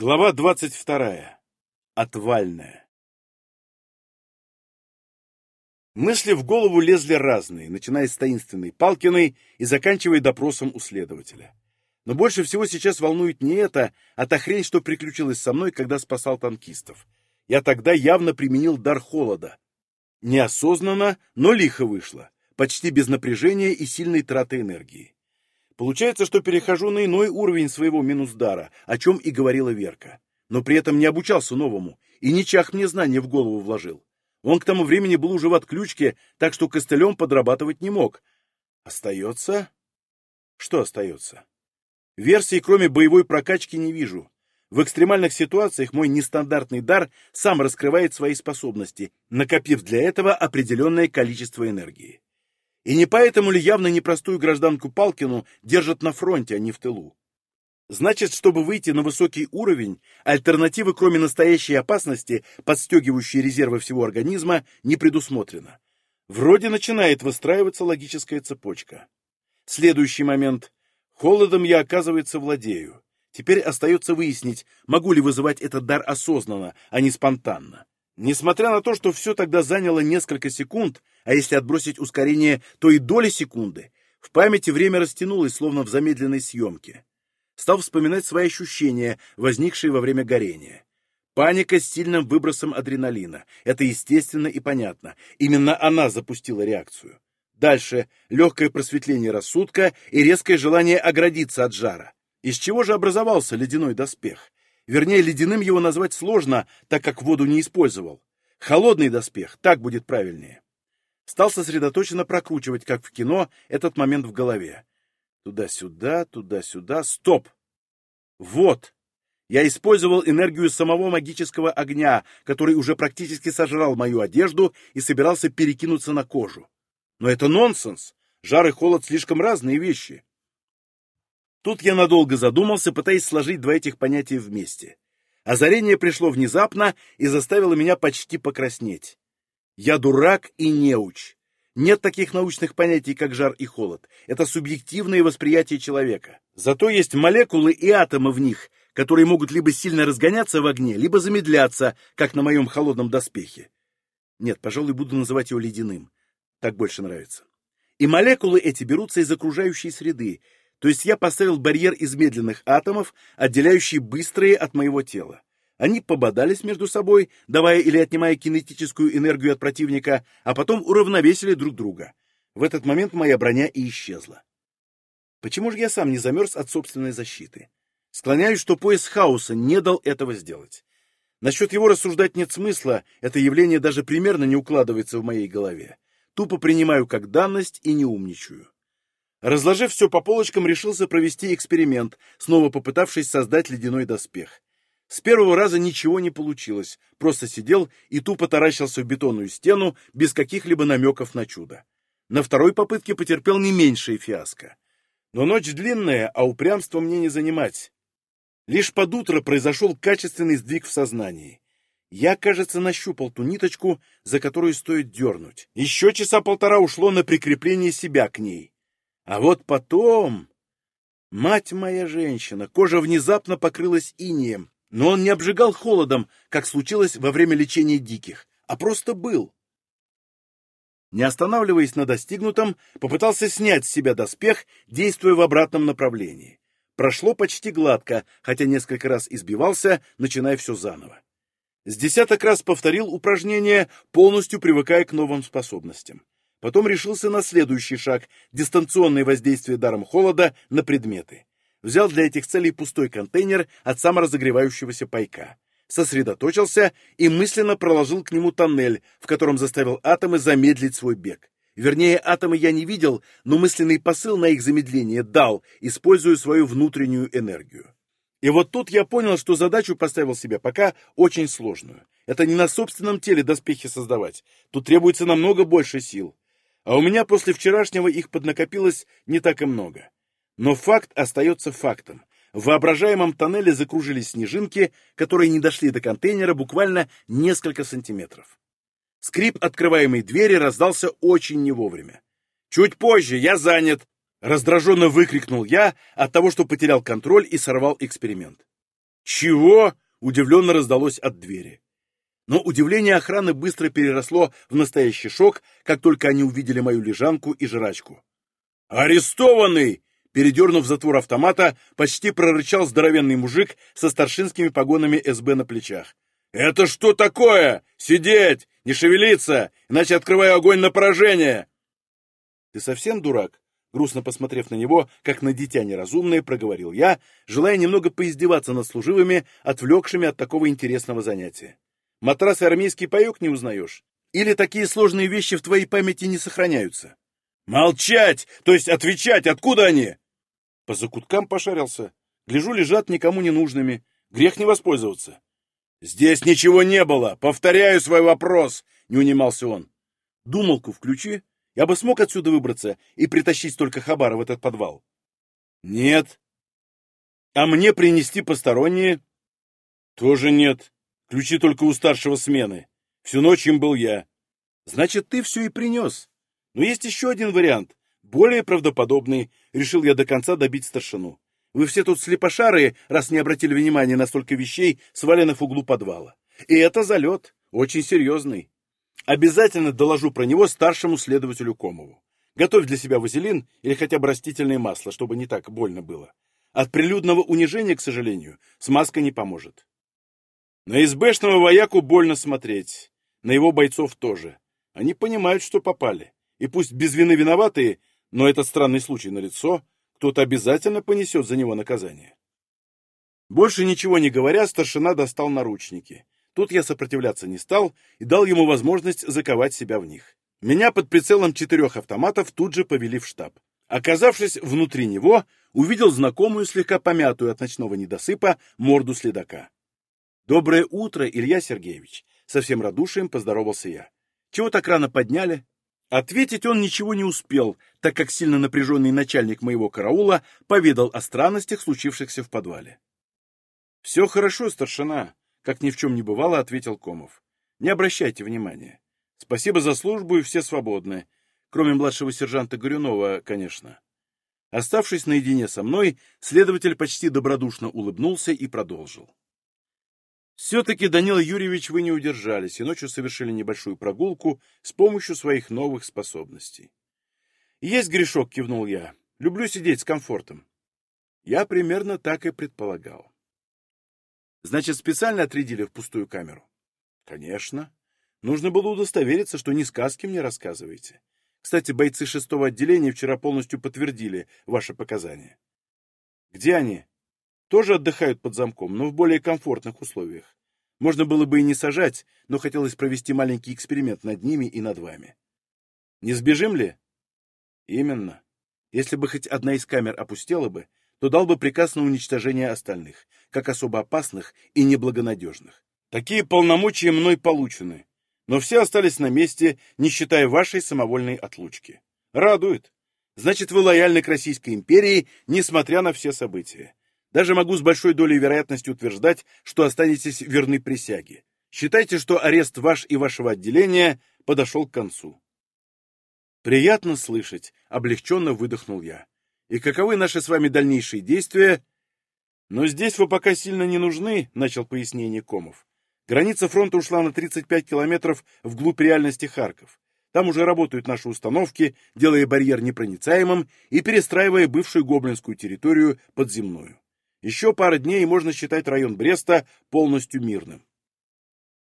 Глава двадцать вторая. Отвальная. Мысли в голову лезли разные, начиная с таинственной Палкиной и заканчивая допросом у следователя. Но больше всего сейчас волнует не это, а та хрень, что приключилась со мной, когда спасал танкистов. Я тогда явно применил дар холода. Неосознанно, но лихо вышло, почти без напряжения и сильной траты энергии. Получается, что перехожу на иной уровень своего минус-дара, о чем и говорила Верка. Но при этом не обучался новому, и ни чах мне знания в голову вложил. Он к тому времени был уже в отключке, так что костылем подрабатывать не мог. Остается? Что остается? Версий, кроме боевой прокачки, не вижу. В экстремальных ситуациях мой нестандартный дар сам раскрывает свои способности, накопив для этого определенное количество энергии. И не поэтому ли явно непростую гражданку Палкину держат на фронте, а не в тылу? Значит, чтобы выйти на высокий уровень, альтернативы, кроме настоящей опасности, подстегивающей резервы всего организма, не предусмотрено. Вроде начинает выстраиваться логическая цепочка. Следующий момент. Холодом я, оказывается, владею. Теперь остается выяснить, могу ли вызывать этот дар осознанно, а не спонтанно. Несмотря на то, что все тогда заняло несколько секунд, а если отбросить ускорение, то и доли секунды, в памяти время растянулось, словно в замедленной съемке. Стал вспоминать свои ощущения, возникшие во время горения. Паника с сильным выбросом адреналина. Это естественно и понятно. Именно она запустила реакцию. Дальше легкое просветление рассудка и резкое желание оградиться от жара. Из чего же образовался ледяной доспех? Вернее, ледяным его назвать сложно, так как воду не использовал. Холодный доспех, так будет правильнее. Стал сосредоточенно прокручивать, как в кино, этот момент в голове. Туда-сюда, туда-сюда, стоп! Вот! Я использовал энергию самого магического огня, который уже практически сожрал мою одежду и собирался перекинуться на кожу. Но это нонсенс! Жар и холод слишком разные вещи. Тут я надолго задумался, пытаясь сложить два этих понятия вместе. Озарение пришло внезапно и заставило меня почти покраснеть. Я дурак и неуч. Нет таких научных понятий, как жар и холод. Это субъективное восприятие человека. Зато есть молекулы и атомы в них, которые могут либо сильно разгоняться в огне, либо замедляться, как на моем холодном доспехе. Нет, пожалуй, буду называть его ледяным. Так больше нравится. И молекулы эти берутся из окружающей среды, то есть я поставил барьер из медленных атомов, отделяющий быстрые от моего тела. Они пободались между собой, давая или отнимая кинетическую энергию от противника, а потом уравновесили друг друга. В этот момент моя броня и исчезла. Почему же я сам не замерз от собственной защиты? Склоняюсь, что пояс хаоса не дал этого сделать. Насчет его рассуждать нет смысла, это явление даже примерно не укладывается в моей голове. Тупо принимаю как данность и не умничаю. Разложив все по полочкам, решился провести эксперимент, снова попытавшись создать ледяной доспех. С первого раза ничего не получилось, просто сидел и тупо таращился в бетонную стену без каких-либо намеков на чудо. На второй попытке потерпел не меньшее фиаско. Но ночь длинная, а упрямство мне не занимать. Лишь под утро произошел качественный сдвиг в сознании. Я, кажется, нащупал ту ниточку, за которую стоит дернуть. Еще часа полтора ушло на прикрепление себя к ней. А вот потом... Мать моя женщина, кожа внезапно покрылась инеем, но он не обжигал холодом, как случилось во время лечения диких, а просто был. Не останавливаясь на достигнутом, попытался снять с себя доспех, действуя в обратном направлении. Прошло почти гладко, хотя несколько раз избивался, начиная все заново. С десяток раз повторил упражнение, полностью привыкая к новым способностям. Потом решился на следующий шаг – дистанционное воздействие даром холода на предметы. Взял для этих целей пустой контейнер от саморазогревающегося пайка. Сосредоточился и мысленно проложил к нему тоннель, в котором заставил атомы замедлить свой бег. Вернее, атомы я не видел, но мысленный посыл на их замедление дал, используя свою внутреннюю энергию. И вот тут я понял, что задачу поставил себе пока очень сложную. Это не на собственном теле доспехи создавать. Тут требуется намного больше сил а у меня после вчерашнего их поднакопилось не так и много. Но факт остается фактом. В воображаемом тоннеле закружились снежинки, которые не дошли до контейнера буквально несколько сантиметров. Скрип открываемой двери раздался очень не вовремя. «Чуть позже, я занят!» Раздраженно выкрикнул я от того, что потерял контроль и сорвал эксперимент. «Чего?» — удивленно раздалось от двери. Но удивление охраны быстро переросло в настоящий шок, как только они увидели мою лежанку и жрачку. «Арестованный!» Передернув затвор автомата, почти прорычал здоровенный мужик со старшинскими погонами СБ на плечах. «Это что такое? Сидеть! Не шевелиться! Иначе открываю огонь на поражение!» «Ты совсем дурак?» Грустно посмотрев на него, как на дитя неразумное, проговорил я, желая немного поиздеваться над служивыми, отвлекшими от такого интересного занятия. «Матрас и армейский паек не узнаешь? Или такие сложные вещи в твоей памяти не сохраняются?» «Молчать! То есть отвечать! Откуда они?» По закуткам пошарился. Гляжу, лежат никому не нужными. Грех не воспользоваться. «Здесь ничего не было! Повторяю свой вопрос!» — не унимался он. «Думалку включи. Я бы смог отсюда выбраться и притащить столько хабара в этот подвал». «Нет». «А мне принести посторонние?» «Тоже нет. Ключи только у старшего смены. Всю ночь им был я». «Значит, ты все и принес. Но есть еще один вариант, более правдоподобный. Решил я до конца добить старшину. Вы все тут слепошарые, раз не обратили внимания на столько вещей, сваленных в углу подвала. И это залет, очень серьезный. Обязательно доложу про него старшему следователю Комову. Готовь для себя вазелин или хотя бы растительное масло, чтобы не так больно было. От прилюдного унижения, к сожалению, смазка не поможет. На избэшного вояку больно смотреть. На его бойцов тоже. Они понимают, что попали. И пусть без вины виноватые, но этот странный случай налицо, кто-то обязательно понесет за него наказание. Больше ничего не говоря, старшина достал наручники. Тут я сопротивляться не стал и дал ему возможность заковать себя в них. Меня под прицелом четырех автоматов тут же повели в штаб. Оказавшись внутри него, увидел знакомую, слегка помятую от ночного недосыпа, морду следака. «Доброе утро, Илья Сергеевич!» Совсем радушием поздоровался я. «Чего так рано подняли?» Ответить он ничего не успел, так как сильно напряженный начальник моего караула поведал о странностях, случившихся в подвале. «Все хорошо, старшина», — как ни в чем не бывало, ответил Комов. «Не обращайте внимания. Спасибо за службу, и все свободны. Кроме младшего сержанта Горюнова, конечно». Оставшись наедине со мной, следователь почти добродушно улыбнулся и продолжил. Все-таки, Данила Юрьевич, вы не удержались и ночью совершили небольшую прогулку с помощью своих новых способностей. Есть грешок, кивнул я. Люблю сидеть с комфортом. Я примерно так и предполагал. Значит, специально отрядили в пустую камеру? Конечно. Нужно было удостовериться, что ни сказки мне рассказываете. Кстати, бойцы шестого отделения вчера полностью подтвердили ваши показания. Где они? Тоже отдыхают под замком, но в более комфортных условиях. Можно было бы и не сажать, но хотелось провести маленький эксперимент над ними и над вами. Не сбежим ли? Именно. Если бы хоть одна из камер опустела бы, то дал бы приказ на уничтожение остальных, как особо опасных и неблагонадежных. Такие полномочия мной получены, но все остались на месте, не считая вашей самовольной отлучки. Радует. Значит, вы лояльны к Российской империи, несмотря на все события. Даже могу с большой долей вероятности утверждать, что останетесь верны присяге. Считайте, что арест ваш и вашего отделения подошел к концу. Приятно слышать, облегченно выдохнул я. И каковы наши с вами дальнейшие действия? Но здесь вы пока сильно не нужны, начал пояснение Комов. Граница фронта ушла на 35 километров вглубь реальности Харков. Там уже работают наши установки, делая барьер непроницаемым и перестраивая бывшую гоблинскую территорию под земную. Еще пара дней, и можно считать район Бреста полностью мирным.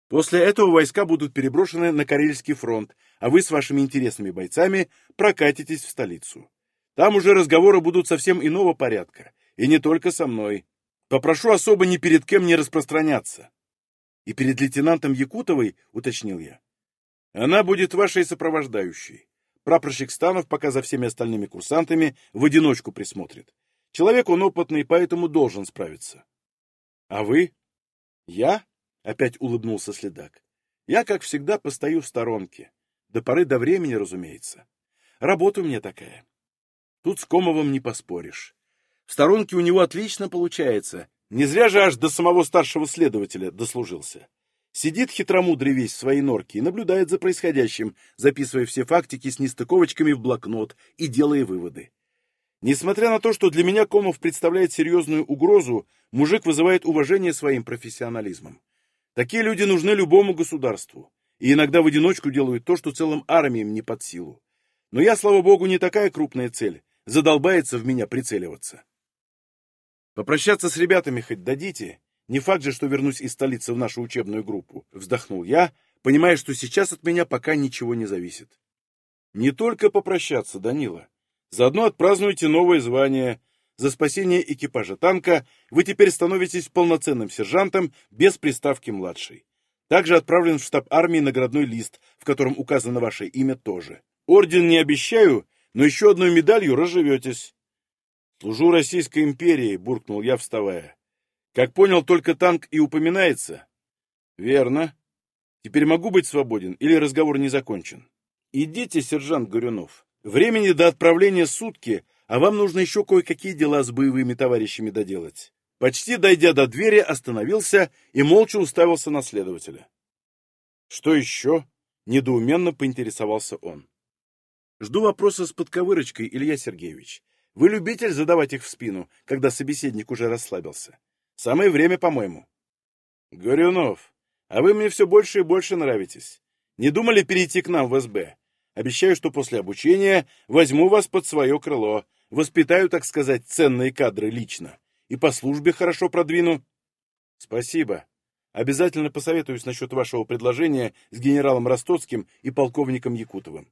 После этого войска будут переброшены на Карельский фронт, а вы с вашими интересными бойцами прокатитесь в столицу. Там уже разговоры будут совсем иного порядка, и не только со мной. Попрошу особо ни перед кем не распространяться. И перед лейтенантом Якутовой, уточнил я. Она будет вашей сопровождающей. Прапорщик Станов пока за всеми остальными курсантами в одиночку присмотрит. Человек он опытный, поэтому должен справиться. А вы? Я? Опять улыбнулся следак. Я, как всегда, постою в сторонке. До поры до времени, разумеется. Работа у меня такая. Тут с Комовым не поспоришь. В сторонке у него отлично получается. Не зря же аж до самого старшего следователя дослужился. Сидит хитромудрый весь в своей норке и наблюдает за происходящим, записывая все фактики с нестыковочками в блокнот и делая выводы. Несмотря на то, что для меня Комов представляет серьезную угрозу, мужик вызывает уважение своим профессионализмом. Такие люди нужны любому государству, и иногда в одиночку делают то, что целым армиям не под силу. Но я, слава богу, не такая крупная цель, задолбается в меня прицеливаться. Попрощаться с ребятами хоть дадите? Не факт же, что вернусь из столицы в нашу учебную группу. Вздохнул я, понимая, что сейчас от меня пока ничего не зависит. Не только попрощаться, Данила. Заодно отпразднуйте новое звание. За спасение экипажа танка вы теперь становитесь полноценным сержантом без приставки «младший». Также отправлен в штаб армии наградной лист, в котором указано ваше имя тоже. Орден не обещаю, но еще одной медалью разживетесь. «Служу Российской империи», — буркнул я, вставая. «Как понял, только танк и упоминается?» «Верно. Теперь могу быть свободен или разговор не закончен?» «Идите, сержант Горюнов. Времени до отправления сутки, а вам нужно еще кое-какие дела с боевыми товарищами доделать». Почти дойдя до двери, остановился и молча уставился на следователя. «Что еще?» — недоуменно поинтересовался он. «Жду вопроса с подковырочкой, Илья Сергеевич. Вы любитель задавать их в спину, когда собеседник уже расслабился. Самое время, по-моему». «Горюнов, а вы мне все больше и больше нравитесь. Не думали перейти к нам в СБ? Обещаю, что после обучения возьму вас под свое крыло, воспитаю, так сказать, ценные кадры лично. И по службе хорошо продвину. Спасибо. Обязательно посоветуюсь насчет вашего предложения с генералом Ростоцким и полковником Якутовым.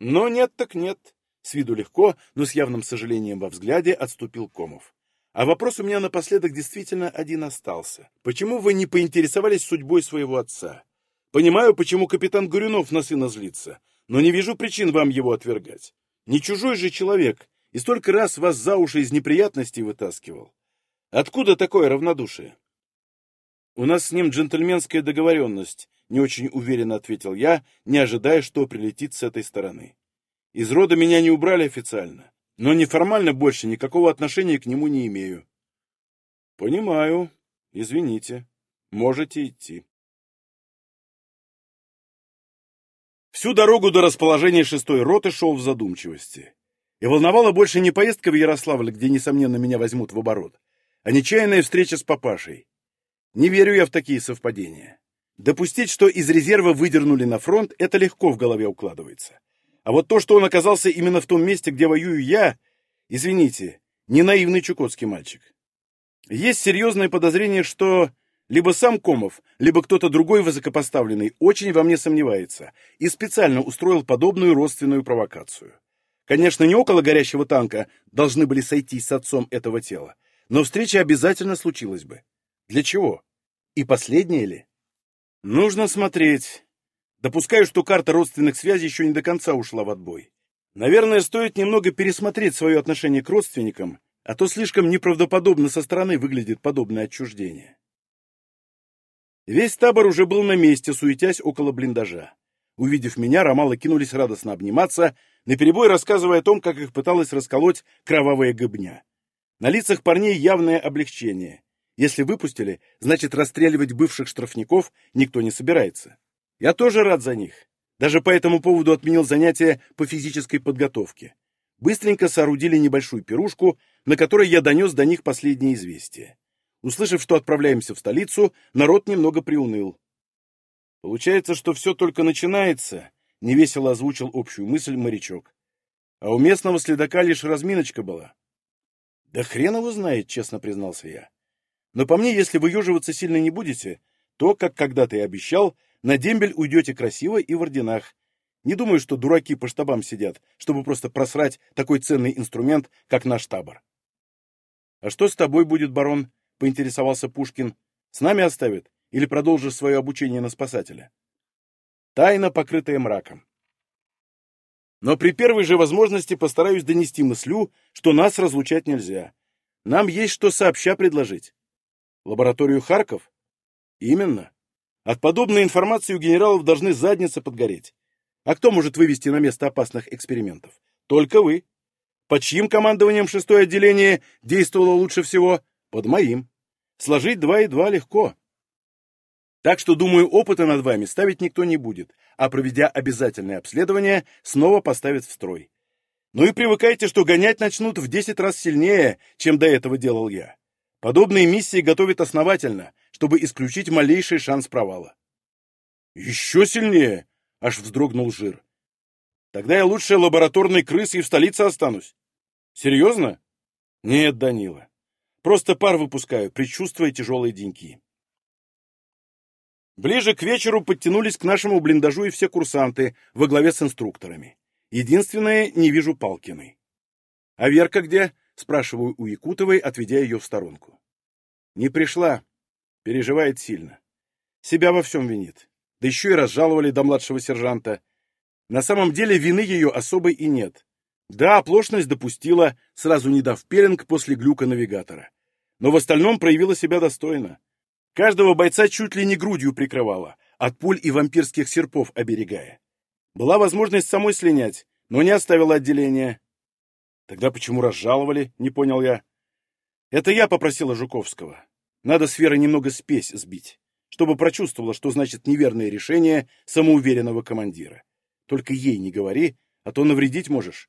Но нет так нет. С виду легко, но с явным сожалением во взгляде отступил Комов. А вопрос у меня напоследок действительно один остался. Почему вы не поинтересовались судьбой своего отца? Понимаю, почему капитан Горюнов на сына злится, но не вижу причин вам его отвергать. Не чужой же человек, и столько раз вас за уши из неприятностей вытаскивал. Откуда такое равнодушие? У нас с ним джентльменская договоренность, не очень уверенно ответил я, не ожидая, что прилетит с этой стороны. Из рода меня не убрали официально, но неформально больше никакого отношения к нему не имею. Понимаю. Извините. Можете идти. Всю дорогу до расположения шестой роты шел в задумчивости. И волновала больше не поездка в Ярославль, где, несомненно, меня возьмут в оборот, а нечаянная встреча с папашей. Не верю я в такие совпадения. Допустить, что из резерва выдернули на фронт, это легко в голове укладывается. А вот то, что он оказался именно в том месте, где воюю я, извините, не наивный чукотский мальчик. Есть серьезное подозрение, что либо сам Комов, либо кто-то другой высокопоставленный очень во мне сомневается и специально устроил подобную родственную провокацию. Конечно, не около горящего танка должны были сойтись с отцом этого тела, но встреча обязательно случилась бы. Для чего? И последнее ли? Нужно смотреть. Допускаю, что карта родственных связей еще не до конца ушла в отбой. Наверное, стоит немного пересмотреть свое отношение к родственникам, а то слишком неправдоподобно со стороны выглядит подобное отчуждение. Весь табор уже был на месте, суетясь около блиндажа. Увидев меня, ромалы кинулись радостно обниматься, наперебой рассказывая о том, как их пыталась расколоть кровавая гыбня. На лицах парней явное облегчение. Если выпустили, значит расстреливать бывших штрафников никто не собирается. Я тоже рад за них. Даже по этому поводу отменил занятия по физической подготовке. Быстренько соорудили небольшую пирушку, на которой я донес до них последние известия. Услышав, что отправляемся в столицу, народ немного приуныл. Получается, что все только начинается, — невесело озвучил общую мысль морячок. А у местного следака лишь разминочка была. Да хрен его знает, честно признался я. Но по мне, если вы еживаться сильно не будете, то, как когда-то и обещал, на дембель уйдете красиво и в орденах. Не думаю, что дураки по штабам сидят, чтобы просто просрать такой ценный инструмент, как наш табор. — А что с тобой будет, барон? — поинтересовался Пушкин. — С нами оставят? Или продолжишь свое обучение на спасателя? Тайна, покрытая мраком. Но при первой же возможности постараюсь донести мыслю, что нас разлучать нельзя. Нам есть что сообща предложить. Лабораторию Харков? Именно. От подобной информации у генералов должны задницы подгореть. А кто может вывести на место опасных экспериментов? Только вы. Под чьим командованием шестое отделение действовало лучше всего? Под моим. Сложить два и два легко. Так что, думаю, опыта над вами ставить никто не будет, а проведя обязательное обследование, снова поставят в строй. Ну и привыкайте, что гонять начнут в десять раз сильнее, чем до этого делал я. Подобные миссии готовят основательно, чтобы исключить малейший шанс провала. Еще сильнее, аж вздрогнул жир. Тогда я лучше лабораторной крысы и в столице останусь. Серьезно? Нет, Данила. Просто пар выпускаю, предчувствуя тяжелые деньки. Ближе к вечеру подтянулись к нашему блиндажу и все курсанты во главе с инструкторами. Единственное, не вижу Палкиной. «А Верка где?» — спрашиваю у Якутовой, отведя ее в сторонку. «Не пришла. Переживает сильно. Себя во всем винит. Да еще и разжаловали до младшего сержанта. На самом деле вины ее особой и нет. Да, оплошность допустила, сразу не дав пеленг после глюка навигатора. Но в остальном проявила себя достойно. Каждого бойца чуть ли не грудью прикрывала, от пуль и вампирских серпов оберегая. Была возможность самой слинять, но не оставила отделение. Тогда почему разжаловали, не понял я. Это я попросила Жуковского. Надо с Верой немного спесь сбить, чтобы прочувствовала, что значит неверное решение самоуверенного командира. Только ей не говори, а то навредить можешь.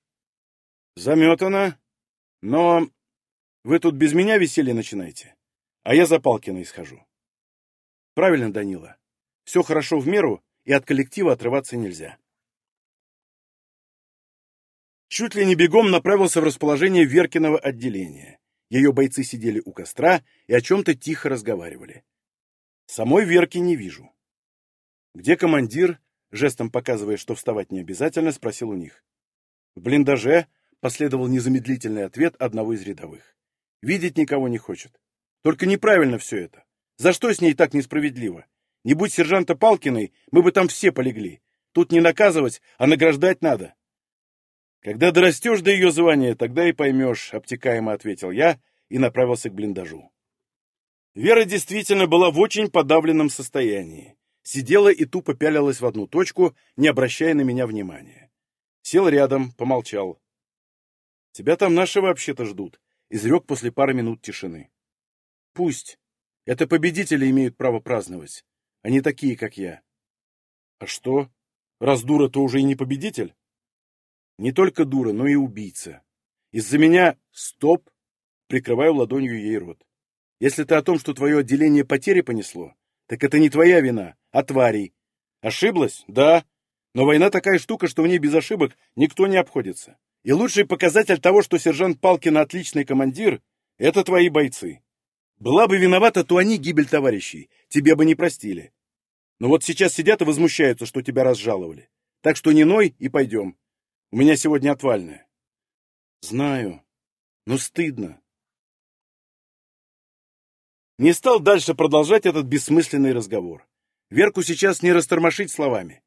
Заметано. Но вы тут без меня веселье начинаете, а я за Палкиной схожу. Правильно, Данила. Все хорошо в меру, и от коллектива отрываться нельзя. Чуть ли не бегом направился в расположение Веркиного отделения. Ее бойцы сидели у костра и о чем-то тихо разговаривали. Самой Верки не вижу. «Где командир?» — жестом показывая, что вставать не обязательно, спросил у них. «В блиндаже», — последовал незамедлительный ответ одного из рядовых. «Видеть никого не хочет. Только неправильно все это. За что с ней так несправедливо? Не будь сержанта Палкиной, мы бы там все полегли. Тут не наказывать, а награждать надо. «Когда дорастешь до ее звания, тогда и поймешь», — обтекаемо ответил я и направился к блиндажу. Вера действительно была в очень подавленном состоянии. Сидела и тупо пялилась в одну точку, не обращая на меня внимания. Сел рядом, помолчал. «Тебя там наши вообще-то ждут», — изрек после пары минут тишины. «Пусть. Это победители имеют право праздновать, не такие, как я». «А что? Раз дура, то уже и не победитель?» Не только дура, но и убийца. Из-за меня... Стоп! Прикрываю ладонью ей рот. Если ты о том, что твое отделение потери понесло, так это не твоя вина, а тварей. Ошиблась? Да. Но война такая штука, что в ней без ошибок никто не обходится. И лучший показатель того, что сержант Палкин отличный командир, это твои бойцы. Была бы виновата, то они гибель товарищей. Тебе бы не простили. Но вот сейчас сидят и возмущаются, что тебя разжаловали. Так что не ной и пойдем. У меня сегодня отвальная. Знаю, но стыдно. Не стал дальше продолжать этот бессмысленный разговор. Верку сейчас не растормошить словами.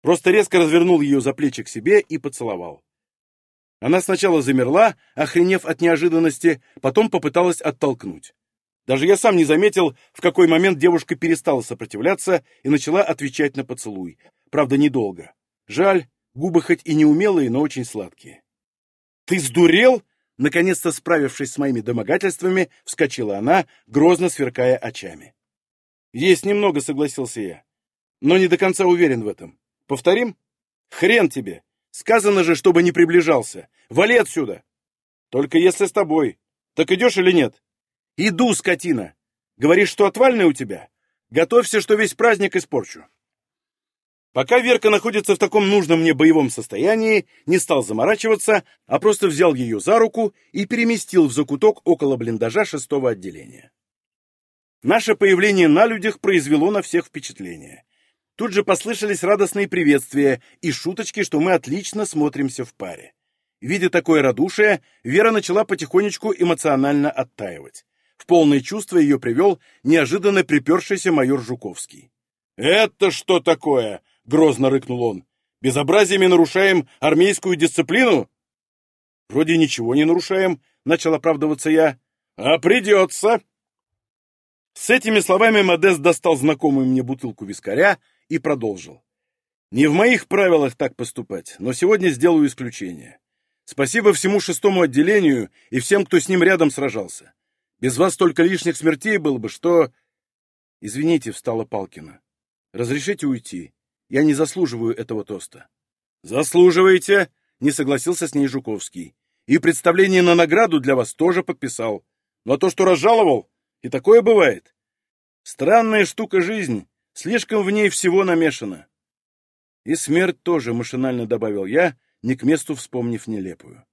Просто резко развернул ее за плечи к себе и поцеловал. Она сначала замерла, охренев от неожиданности, потом попыталась оттолкнуть. Даже я сам не заметил, в какой момент девушка перестала сопротивляться и начала отвечать на поцелуй. Правда, недолго. Жаль, Губы хоть и неумелые, но очень сладкие. «Ты сдурел?» Наконец-то справившись с моими домогательствами, вскочила она, грозно сверкая очами. «Есть немного», — согласился я. «Но не до конца уверен в этом. Повторим? Хрен тебе! Сказано же, чтобы не приближался. Вали отсюда! Только если с тобой. Так идешь или нет? Иду, скотина! Говоришь, что отвальный у тебя? Готовься, что весь праздник испорчу. Пока Верка находится в таком нужном мне боевом состоянии, не стал заморачиваться, а просто взял ее за руку и переместил в закуток около блиндажа шестого отделения. Наше появление на людях произвело на всех впечатление. Тут же послышались радостные приветствия и шуточки, что мы отлично смотримся в паре. Видя такое радушие, Вера начала потихонечку эмоционально оттаивать. В полное чувство ее привел неожиданно припершийся майор Жуковский. «Это что такое?» грозно рыкнул он. «Безобразиями нарушаем армейскую дисциплину?» «Вроде ничего не нарушаем», — начал оправдываться я. «А придется!» С этими словами Модест достал знакомую мне бутылку вискаря и продолжил. «Не в моих правилах так поступать, но сегодня сделаю исключение. Спасибо всему шестому отделению и всем, кто с ним рядом сражался. Без вас столько лишних смертей было бы, что...» «Извините», — встала Палкина. «Разрешите уйти. Я не заслуживаю этого тоста. Заслуживаете? не согласился с ней Жуковский. И представление на награду для вас тоже подписал. Но то, что разжаловал, и такое бывает. Странная штука жизнь, слишком в ней всего намешано. И смерть тоже, машинально добавил я, не к месту вспомнив нелепую.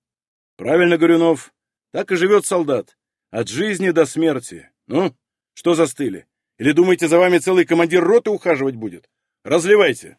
Правильно, Горюнов, так и живет солдат. От жизни до смерти. Ну, что застыли? Или думаете, за вами целый командир роты ухаживать будет? Разливайте.